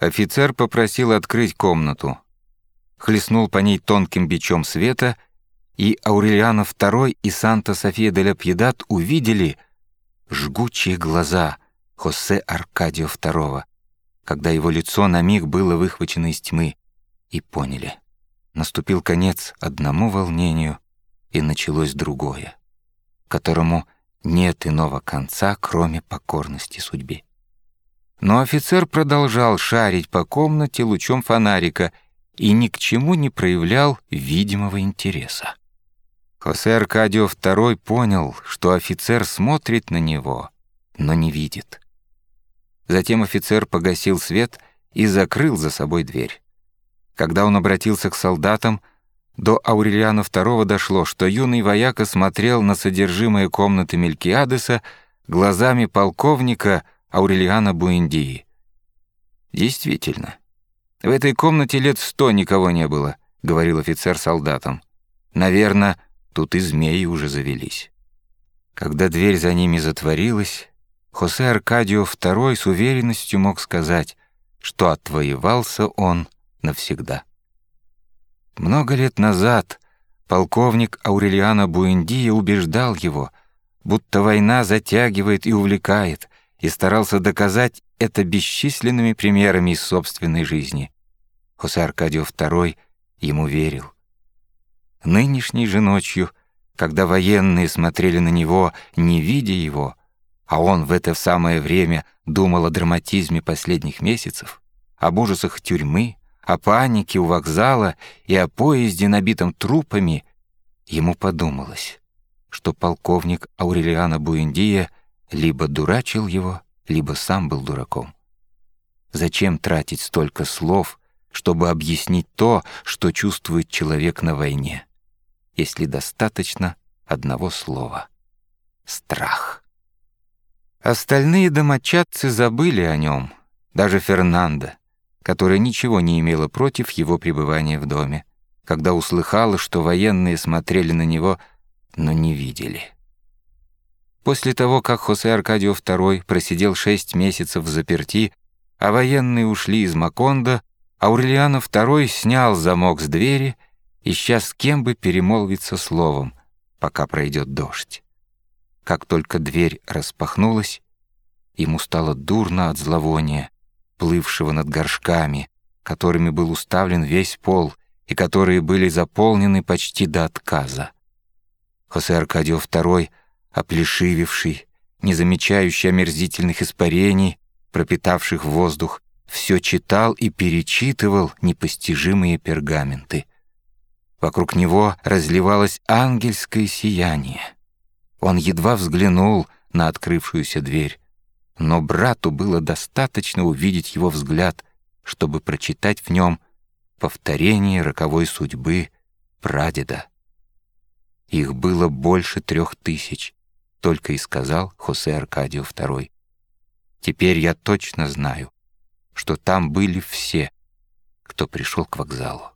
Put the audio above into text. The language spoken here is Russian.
Офицер попросил открыть комнату. Хлестнул по ней тонким бичом света, и Аурелиано II и Санта-София де ля Пьедат увидели жгучие глаза Хосе Аркадио II, когда его лицо на миг было выхвачено из тьмы, и поняли. Наступил конец одному волнению, и началось другое, которому нет иного конца, кроме покорности судьбе. Но офицер продолжал шарить по комнате лучом фонарика и ни к чему не проявлял видимого интереса. Хосе Аркадио II понял, что офицер смотрит на него, но не видит. Затем офицер погасил свет и закрыл за собой дверь. Когда он обратился к солдатам, до Аурелиана II дошло, что юный вояка смотрел на содержимое комнаты Мелькиадеса глазами полковника Аурелиана Буэндии. «Действительно, в этой комнате лет сто никого не было», — говорил офицер солдатам. «Наверное, тут и змеи уже завелись». Когда дверь за ними затворилась, Хосе Аркадио II с уверенностью мог сказать, что отвоевался он навсегда. Много лет назад полковник Аурелиано Буэндия убеждал его, будто война затягивает и увлекает, и старался доказать это бесчисленными примерами из собственной жизни. Хосе Аркадио II ему верил. Нынешней же ночью, когда военные смотрели на него, не видя его, а он в это самое время думал о драматизме последних месяцев, об ужасах тюрьмы, о панике у вокзала и о поезде, набитом трупами, ему подумалось, что полковник Аурелиано Буэндия либо дурачил его, либо сам был дураком. Зачем тратить столько слов, чтобы объяснить то, что чувствует человек на войне, если достаточно одного слова — страх. Остальные домочадцы забыли о нем, даже Фернандо, которая ничего не имела против его пребывания в доме, когда услыхала, что военные смотрели на него, но не видели. После того, как Хосе Аркадио II просидел шесть месяцев в заперти, а военные ушли из Макондо, Аурелиано II снял замок с двери, ища с кем бы перемолвиться словом, пока пройдет дождь. Как только дверь распахнулась, ему стало дурно от зловония, плывшего над горшками, которыми был уставлен весь пол и которые были заполнены почти до отказа. Хосе Аркадио II оплешививший, не замечающий омерзительных испарений, пропитавших воздух, все читал и перечитывал непостижимые пергаменты. Вокруг него разливалось ангельское сияние. Он едва взглянул на открывшуюся дверь, но брату было достаточно увидеть его взгляд, чтобы прочитать в нем повторение роковой судьбы прадеда. Их было больше трех тысяч, только и сказал Хосе Аркадио II. Теперь я точно знаю, что там были все, кто пришел к вокзалу.